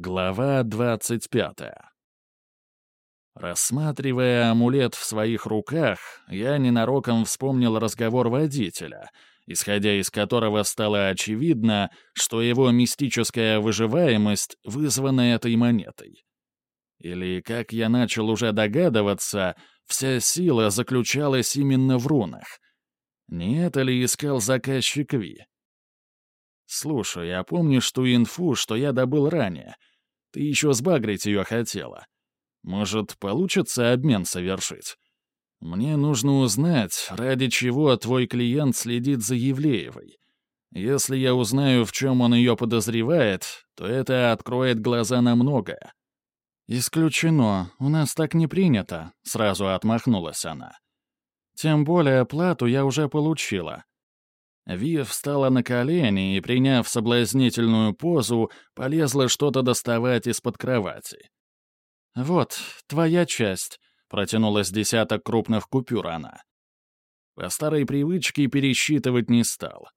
Глава 25. Рассматривая амулет в своих руках, я ненароком вспомнил разговор водителя, исходя из которого стало очевидно, что его мистическая выживаемость вызвана этой монетой. Или, как я начал уже догадываться, вся сила заключалась именно в рунах. Не это ли искал заказчик Ви? «Слушай, а помнишь ту инфу, что я добыл ранее? Ты еще сбагрить ее хотела. Может, получится обмен совершить? Мне нужно узнать, ради чего твой клиент следит за Евлеевой. Если я узнаю, в чем он ее подозревает, то это откроет глаза на многое». «Исключено. У нас так не принято», — сразу отмахнулась она. «Тем более плату я уже получила. Ви встала на колени и, приняв соблазнительную позу, полезла что-то доставать из-под кровати. «Вот, твоя часть», — протянулась десяток крупных купюр она. По старой привычке пересчитывать не стал.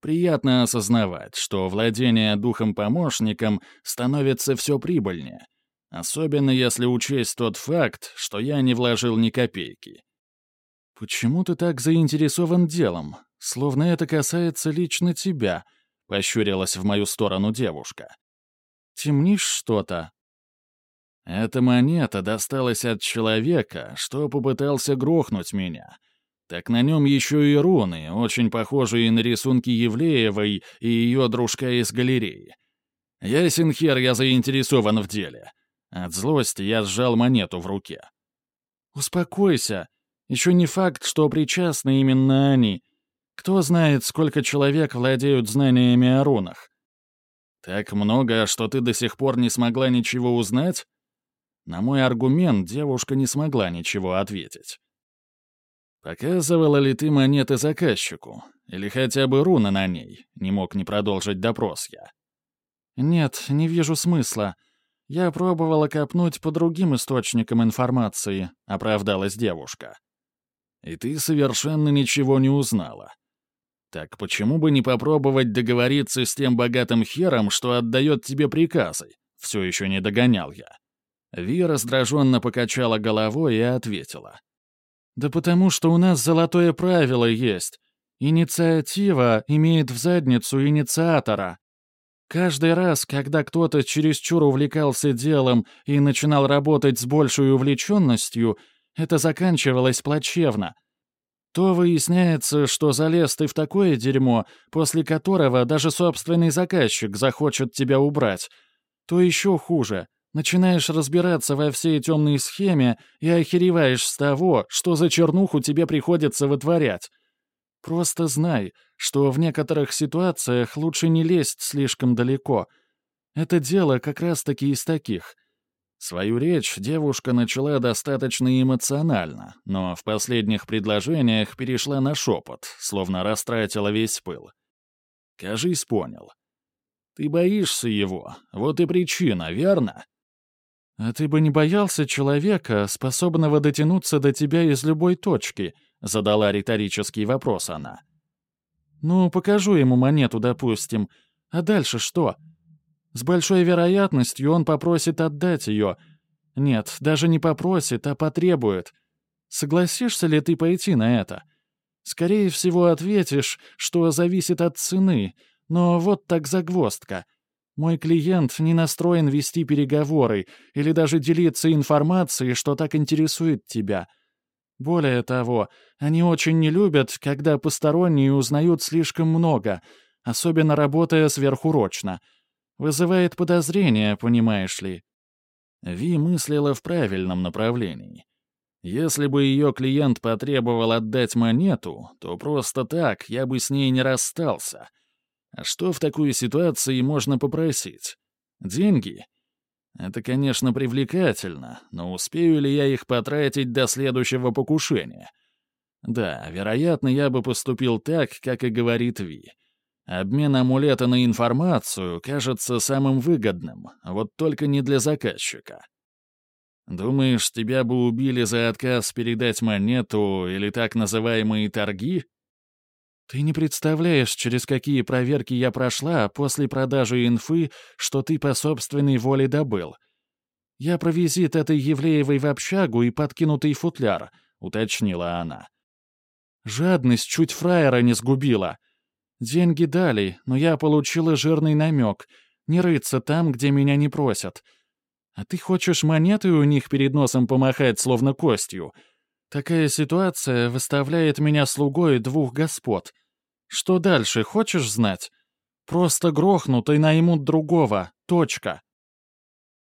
Приятно осознавать, что владение духом-помощником становится все прибыльнее, особенно если учесть тот факт, что я не вложил ни копейки. «Почему ты так заинтересован делом?» словно это касается лично тебя», — пощурилась в мою сторону девушка. «Темнишь что-то?» «Эта монета досталась от человека, что попытался грохнуть меня. Так на нем еще и руны, очень похожие на рисунки Евлеевой и ее дружка из галереи. Ясен хер, я заинтересован в деле». От злости я сжал монету в руке. «Успокойся. Еще не факт, что причастны именно они», кто знает, сколько человек владеют знаниями о рунах? Так много, что ты до сих пор не смогла ничего узнать? На мой аргумент девушка не смогла ничего ответить. «Показывала ли ты монеты заказчику? Или хотя бы руны на ней?» — не мог не продолжить допрос я. «Нет, не вижу смысла. Я пробовала копнуть по другим источникам информации», — оправдалась девушка. «И ты совершенно ничего не узнала. Так почему бы не попробовать договориться с тем богатым хером, что отдает тебе приказы? Все еще не догонял я. Ви раздраженно покачала головой и ответила. «Да потому что у нас золотое правило есть. Инициатива имеет в задницу инициатора. Каждый раз, когда кто-то чересчур увлекался делом и начинал работать с большей увлеченностью, это заканчивалось плачевно — то выясняется, что залез ты в такое дерьмо, после которого даже собственный заказчик захочет тебя убрать, то еще хуже. Начинаешь разбираться во всей темной схеме и охереваешь с того, что за чернуху тебе приходится вытворять. Просто знай, что в некоторых ситуациях лучше не лезть слишком далеко. Это дело как раз-таки из таких — Свою речь девушка начала достаточно эмоционально, но в последних предложениях перешла на шепот, словно растратила весь пыл. «Кажись, понял. Ты боишься его, вот и причина, верно?» «А ты бы не боялся человека, способного дотянуться до тебя из любой точки?» — задала риторический вопрос она. «Ну, покажу ему монету, допустим. А дальше что?» С большой вероятностью он попросит отдать ее. Нет, даже не попросит, а потребует. Согласишься ли ты пойти на это? Скорее всего, ответишь, что зависит от цены, но вот так загвоздка. Мой клиент не настроен вести переговоры или даже делиться информацией, что так интересует тебя. Более того, они очень не любят, когда посторонние узнают слишком много, особенно работая сверхурочно — Вызывает подозрения, понимаешь ли. Ви мыслила в правильном направлении. Если бы ее клиент потребовал отдать монету, то просто так я бы с ней не расстался. А что в такой ситуации можно попросить? Деньги? Это, конечно, привлекательно, но успею ли я их потратить до следующего покушения? Да, вероятно, я бы поступил так, как и говорит Ви. Обмен амулета на информацию кажется самым выгодным, вот только не для заказчика. Думаешь, тебя бы убили за отказ передать монету или так называемые торги? Ты не представляешь, через какие проверки я прошла после продажи инфы, что ты по собственной воле добыл. Я про визит этой Евлеевой в общагу и подкинутый футляр, уточнила она. Жадность чуть фраера не сгубила. Деньги дали, но я получила жирный намек — не рыться там, где меня не просят. А ты хочешь монеты у них перед носом помахать, словно костью? Такая ситуация выставляет меня слугой двух господ. Что дальше, хочешь знать? Просто грохнут и наймут другого. Точка.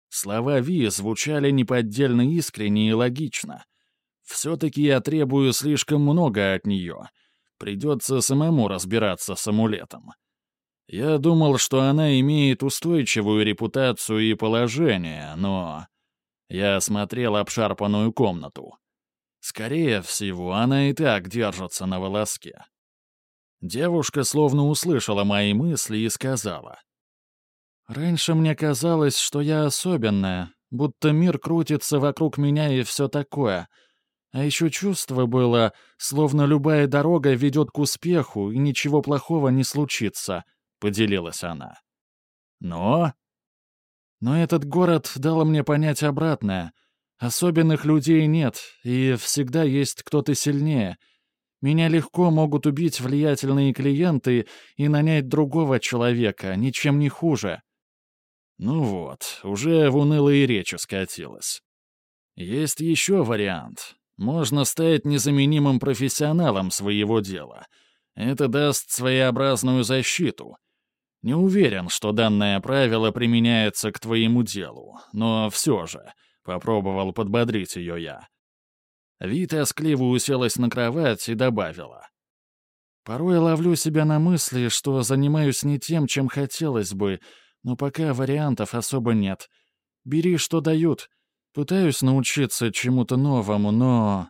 Слова Ви звучали неподдельно искренне и логично. Все-таки я требую слишком много от нее. Придется самому разбираться с амулетом. Я думал, что она имеет устойчивую репутацию и положение, но... Я осмотрел обшарпанную комнату. Скорее всего, она и так держится на волоске. Девушка словно услышала мои мысли и сказала. «Раньше мне казалось, что я особенная, будто мир крутится вокруг меня и все такое. А еще чувство было, словно любая дорога ведет к успеху, и ничего плохого не случится». — поделилась она. «Но...» «Но этот город дал мне понять обратное. Особенных людей нет, и всегда есть кто-то сильнее. Меня легко могут убить влиятельные клиенты и нанять другого человека, ничем не хуже». Ну вот, уже в унылые речи скатилась. Есть еще вариант. Можно стать незаменимым профессионалом своего дела. Это даст своеобразную защиту. Не уверен, что данное правило применяется к твоему делу, но все же, попробовал подбодрить ее я. Вита тоскливо уселась на кровать и добавила. «Порой ловлю себя на мысли, что занимаюсь не тем, чем хотелось бы, но пока вариантов особо нет. Бери, что дают. Пытаюсь научиться чему-то новому, но...»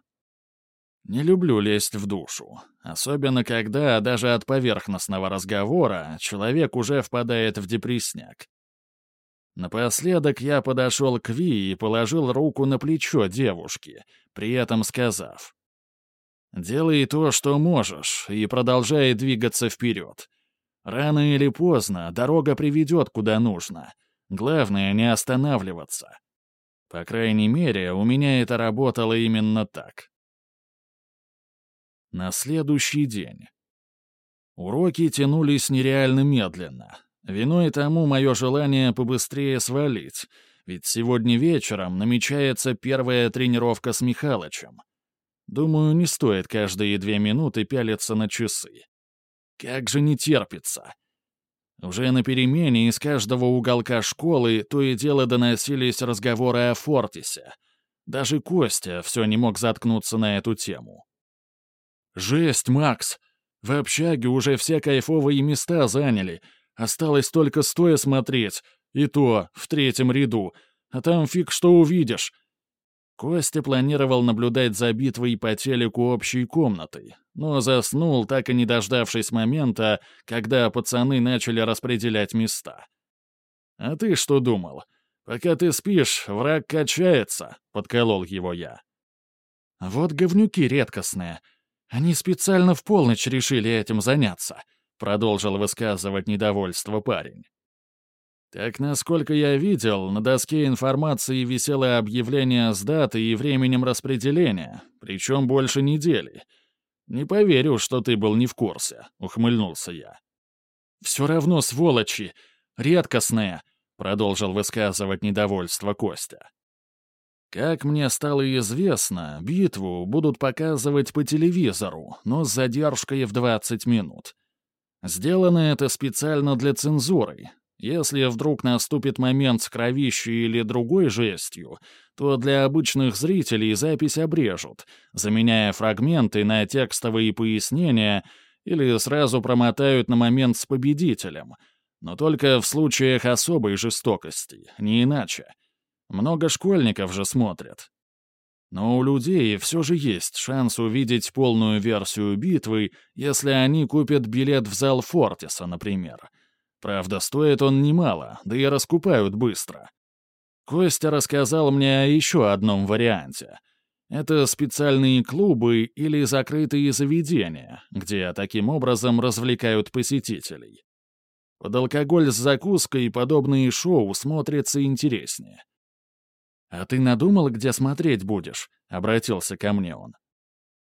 Не люблю лезть в душу, особенно когда даже от поверхностного разговора человек уже впадает в депрессняк. Напоследок я подошел к Ви и положил руку на плечо девушки, при этом сказав. «Делай то, что можешь, и продолжай двигаться вперед. Рано или поздно дорога приведет куда нужно. Главное — не останавливаться. По крайней мере, у меня это работало именно так». На следующий день. Уроки тянулись нереально медленно. Виной тому мое желание побыстрее свалить, ведь сегодня вечером намечается первая тренировка с Михалычем. Думаю, не стоит каждые две минуты пялиться на часы. Как же не терпится. Уже на перемене из каждого уголка школы то и дело доносились разговоры о Фортисе. Даже Костя все не мог заткнуться на эту тему. «Жесть, Макс! В общаге уже все кайфовые места заняли. Осталось только стоя смотреть, и то в третьем ряду. А там фиг что увидишь». Костя планировал наблюдать за битвой по телеку общей комнатой, но заснул, так и не дождавшись момента, когда пацаны начали распределять места. «А ты что думал? Пока ты спишь, враг качается», — подколол его я. «Вот говнюки редкостные», они специально в полночь решили этим заняться», — продолжил высказывать недовольство парень. Так, насколько я видел, на доске информации висело объявление с датой и временем распределения, причем больше недели. Не поверю, что ты был не в курсе, — ухмыльнулся я. «Все равно, сволочи! Редкостные!» — продолжил высказывать недовольство Костя. Как мне стало известно, битву будут показывать по телевизору, но с задержкой в 20 минут. Сделано это специально для цензуры. Если вдруг наступит момент с кровищей или другой жестью, то для обычных зрителей запись обрежут, заменяя фрагменты на текстовые пояснения или сразу промотают на момент с победителем, но только в случаях особой жестокости, не иначе. Много школьников же смотрят. Но у людей все же есть шанс увидеть полную версию битвы, если они купят билет в зал Фортиса, например. Правда, стоит он немало, да и раскупают быстро. Костя рассказал мне о еще одном варианте. Это специальные клубы или закрытые заведения, где таким образом развлекают посетителей. Под алкоголь с закуской подобные шоу смотрятся интереснее. «А ты надумал, где смотреть будешь?» — обратился ко мне он.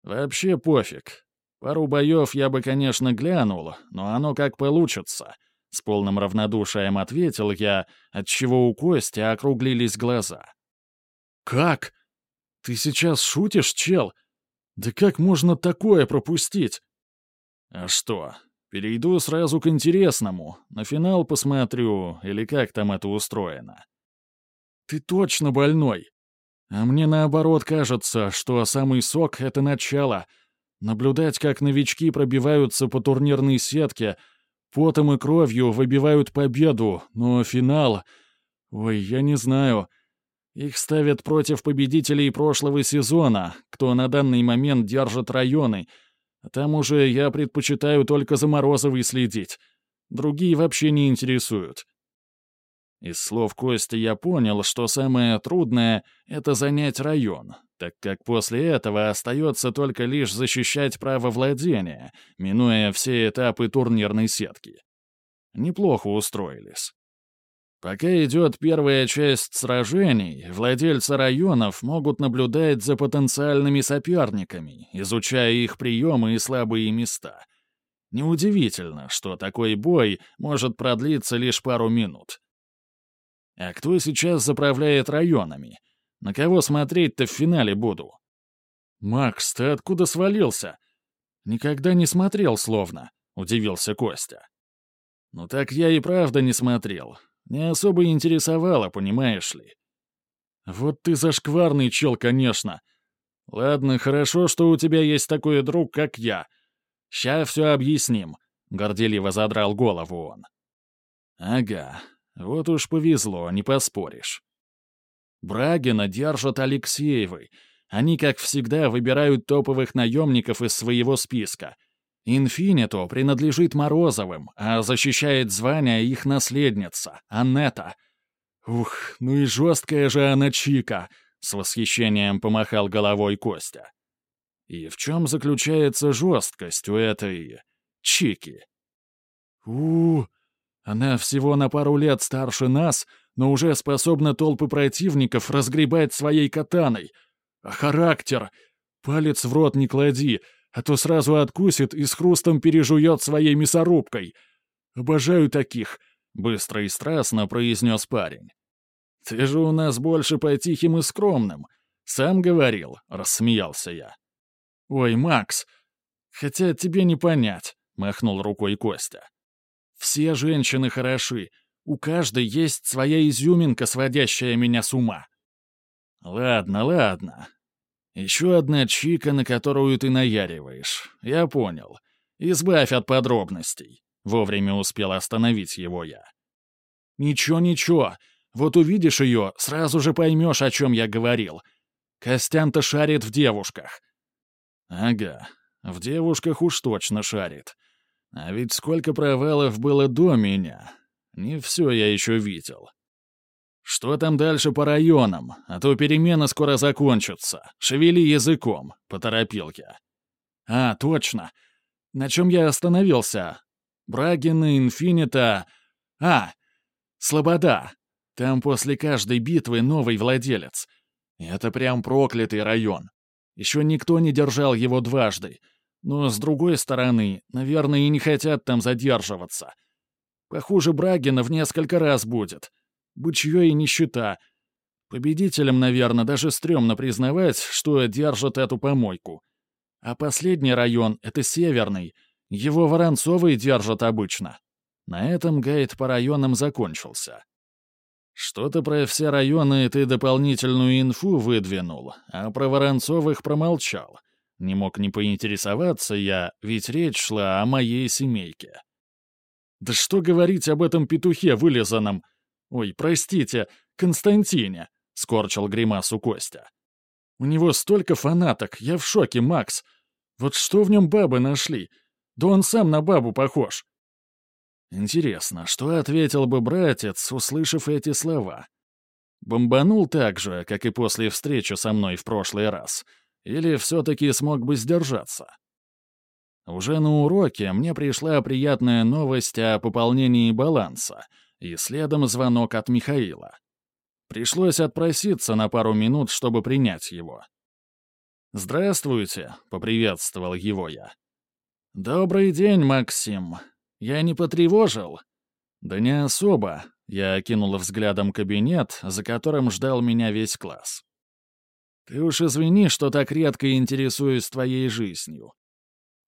«Вообще пофиг. Пару боев я бы, конечно, глянул, но оно как получится», — с полным равнодушием ответил я, отчего у Кости округлились глаза. «Как? Ты сейчас шутишь, чел? Да как можно такое пропустить?» «А что, перейду сразу к интересному, на финал посмотрю, или как там это устроено?» «Ты точно больной. А мне наоборот кажется, что самый сок — это начало. Наблюдать, как новички пробиваются по турнирной сетке, потом и кровью выбивают победу, но финал... Ой, я не знаю. Их ставят против победителей прошлого сезона, кто на данный момент держит районы. А там уже я предпочитаю только за Морозовой следить. Другие вообще не интересуют. Из слов Кости я понял, что самое трудное — это занять район, так как после этого остается только лишь защищать право владения, минуя все этапы турнирной сетки. Неплохо устроились. Пока идет первая часть сражений, владельцы районов могут наблюдать за потенциальными соперниками, изучая их приемы и слабые места. Неудивительно, что такой бой может продлиться лишь пару минут. А кто сейчас заправляет районами? На кого смотреть-то в финале буду? «Макс, ты откуда свалился?» «Никогда не смотрел, словно», — удивился Костя. «Ну так я и правда не смотрел. Не особо интересовало, понимаешь ли. Вот ты зашкварный чел, конечно. Ладно, хорошо, что у тебя есть такой друг, как я. Ща все объясним, — горделиво задрал голову он. Ага, вот уж повезло, не поспоришь. Брагина держат Алексеевы. Они, как всегда, выбирают топовых наемников из своего списка — Инфинито принадлежит Морозовым, а защищает звание их наследница, Аннета. Ух, ну и жесткая же она чика, с восхищением помахал головой Костя. И в чем заключается жесткость у этой чики? у, -у она всего на пару лет старше нас, но уже способна толпы противников разгребать своей катаной. А характер? Палец в рот не клади, а то сразу откусит и с хрустом пережует своей мясорубкой. Обожаю таких», — быстро и страстно произнес парень. «Ты же у нас больше по тихим и скромным. Сам говорил», — рассмеялся я. «Ой, Макс, хотя тебе не понять», — махнул рукой Костя. «Все женщины хороши. У каждой есть своя изюминка, сводящая меня с ума». «Ладно, ладно. Еще одна чика, на которую ты наяриваешь. Я понял. Избавь от подробностей. Вовремя успел остановить его я. Ничего-ничего. Вот увидишь ее, сразу же поймешь, о чем я говорил. Костян-то шарит в девушках. Ага, в девушках уж точно шарит. А ведь сколько провалов было до меня. Не все я еще видел. «Что там дальше по районам? А то перемена скоро закончится. Шевели языком», — поторопил я. «А, точно. На чем я остановился? Брагина, Инфинита... А, Слобода. Там после каждой битвы новый владелец. Это прям проклятый район. Еще никто не держал его дважды. Но, с другой стороны, наверное, и не хотят там задерживаться. Похуже Брагина в несколько раз будет бычье и нищета. Победителям, наверное, даже стрёмно признавать, что держат эту помойку. А последний район — это Северный. Его Воронцовый держат обычно. На этом гайд по районам закончился. Что-то про все районы ты дополнительную инфу выдвинул, а про Воронцовых промолчал. Не мог не поинтересоваться я, ведь речь шла о моей семейке. Да что говорить об этом петухе вылизанном? «Ой, простите, Константине», — скорчил гримасу Костя. «У него столько фанаток, я в шоке, Макс. Вот что в нем бабы нашли? Да он сам на бабу похож». Интересно, что ответил бы братец, услышав эти слова? Бомбанул так же, как и после встречи со мной в прошлый раз? Или все-таки смог бы сдержаться? Уже на уроке мне пришла приятная новость о пополнении баланса, и следом звонок от Михаила. Пришлось отпроситься на пару минут, чтобы принять его. «Здравствуйте», — поприветствовал его я. «Добрый день, Максим. Я не потревожил?» «Да не особо», — я окинул взглядом кабинет, за которым ждал меня весь класс. «Ты уж извини, что так редко интересуюсь твоей жизнью.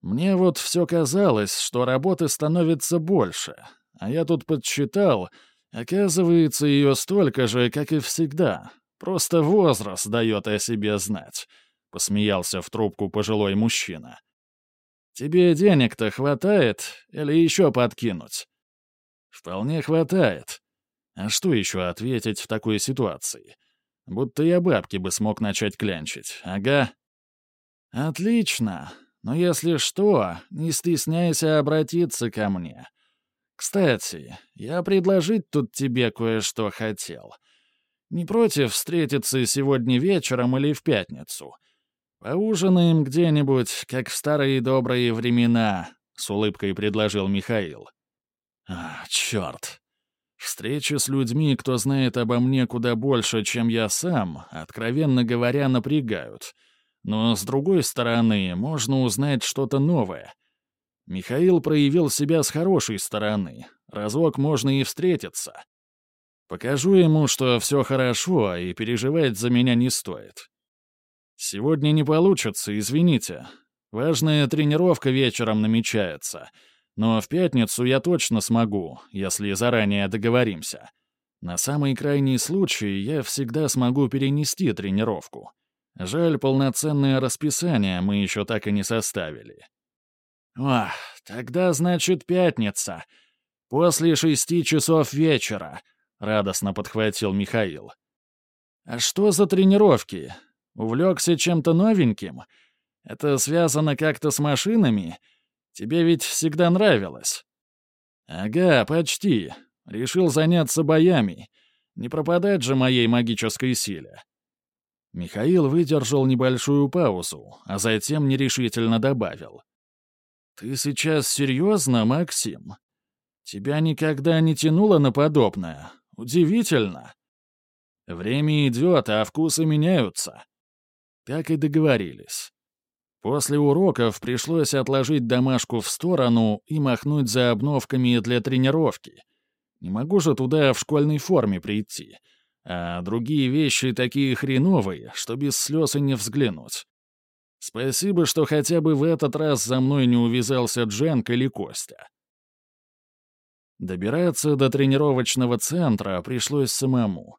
Мне вот все казалось, что работы становится больше, а я тут подсчитал, оказывается, ее столько же, как и всегда. Просто возраст дает о себе знать», — посмеялся в трубку пожилой мужчина. Тебе денег-то хватает или еще подкинуть?» «Вполне хватает. А что еще ответить в такой ситуации? Будто я бабки бы смог начать клянчить, ага». «Отлично. Но если что, не стесняйся обратиться ко мне. Кстати, я предложить тут тебе кое-что хотел. Не против встретиться сегодня вечером или в пятницу?» «Поужинаем где-нибудь, как в старые добрые времена», — с улыбкой предложил Михаил. «А, черт. Встречи с людьми, кто знает обо мне куда больше, чем я сам, откровенно говоря, напрягают. Но, с другой стороны, можно узнать что-то новое. Михаил проявил себя с хорошей стороны. Разок можно и встретиться. Покажу ему, что все хорошо, и переживать за меня не стоит. «Сегодня не получится, извините. Важная тренировка вечером намечается. Но в пятницу я точно смогу, если заранее договоримся. На самый крайний случай я всегда смогу перенести тренировку. Жаль, полноценное расписание мы еще так и не составили». «Ох, тогда, значит, пятница. После шести часов вечера», — радостно подхватил Михаил. «А что за тренировки? Увлекся чем-то новеньким? Это связано как-то с машинами? Тебе ведь всегда нравилось». «Ага, почти. Решил заняться боями. Не пропадать же моей магической силе». Михаил выдержал небольшую паузу, а затем нерешительно добавил. «Ты сейчас серьезно, Максим? Тебя никогда не тянуло на подобное? Удивительно. Время идет, а вкусы меняются. Так и договорились. После уроков пришлось отложить домашку в сторону и махнуть за обновками для тренировки. Не могу же туда в школьной форме прийти. А другие вещи такие хреновые, что без слез и не взглянуть. Спасибо, что хотя бы в этот раз за мной не увязался Дженк или Костя. Добираться до тренировочного центра пришлось самому.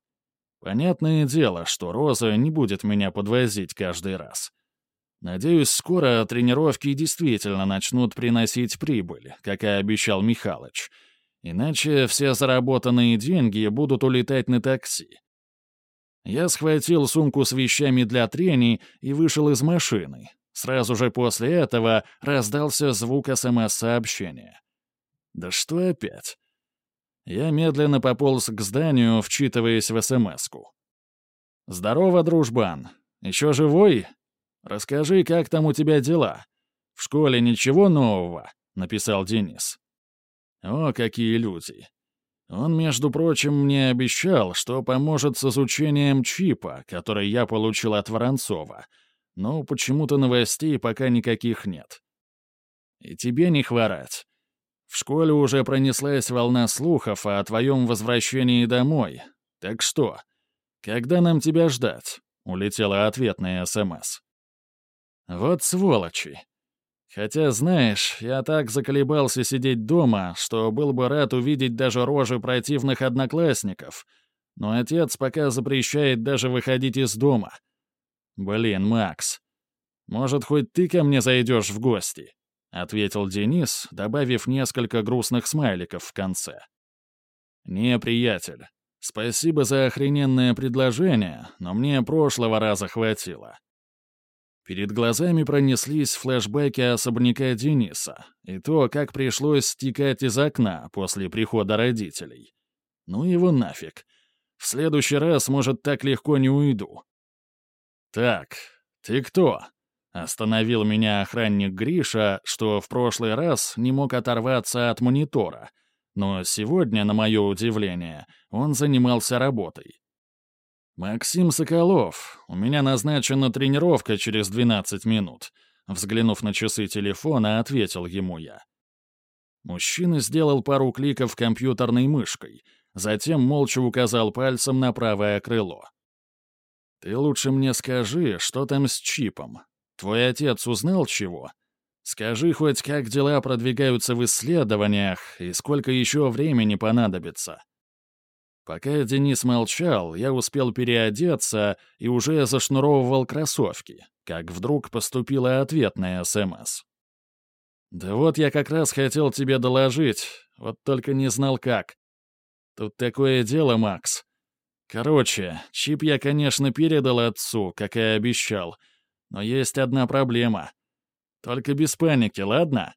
Понятное дело, что Роза не будет меня подвозить каждый раз. Надеюсь, скоро тренировки действительно начнут приносить прибыль, как и обещал Михалыч. Иначе все заработанные деньги будут улетать на такси. Я схватил сумку с вещами для трений и вышел из машины. Сразу же после этого раздался звук СМС-сообщения. Да что опять? Я медленно пополз к зданию, вчитываясь в СМС-ку. «Здорово, дружбан. Еще живой? Расскажи, как там у тебя дела? В школе ничего нового?» — написал Денис. «О, какие люди!» Он, между прочим, мне обещал, что поможет с изучением чипа, который я получил от Воронцова. Но почему-то новостей пока никаких нет. И тебе не хворать. В школе уже пронеслась волна слухов о твоем возвращении домой. Так что, когда нам тебя ждать?» — улетела ответная СМС. «Вот сволочи. Хотя, знаешь, я так заколебался сидеть дома, что был бы рад увидеть даже рожи противных одноклассников. Но отец пока запрещает даже выходить из дома. Блин, Макс, может, хоть ты ко мне зайдешь в гости?» — ответил Денис, добавив несколько грустных смайликов в конце. «Не, приятель, спасибо за охрененное предложение, но мне прошлого раза хватило». Перед глазами пронеслись флешбеки особняка Дениса и то, как пришлось стекать из окна после прихода родителей. Ну его нафиг. В следующий раз, может, так легко не уйду». «Так, ты кто?» — остановил меня охранник Гриша, что в прошлый раз не мог оторваться от монитора. Но сегодня, на мое удивление, он занимался работой. «Максим Соколов, у меня назначена тренировка через 12 минут», взглянув на часы телефона, ответил ему я. Мужчина сделал пару кликов компьютерной мышкой, затем молча указал пальцем на правое крыло. «Ты лучше мне скажи, что там с чипом. Твой отец узнал чего? Скажи хоть, как дела продвигаются в исследованиях и сколько еще времени понадобится». Пока Денис молчал, я успел переодеться и уже зашнуровывал кроссовки, как вдруг поступила ответная СМС. «Да вот я как раз хотел тебе доложить, вот только не знал как. Тут такое дело, Макс. Короче, чип я, конечно, передал отцу, как и обещал, но есть одна проблема. Только без паники, ладно?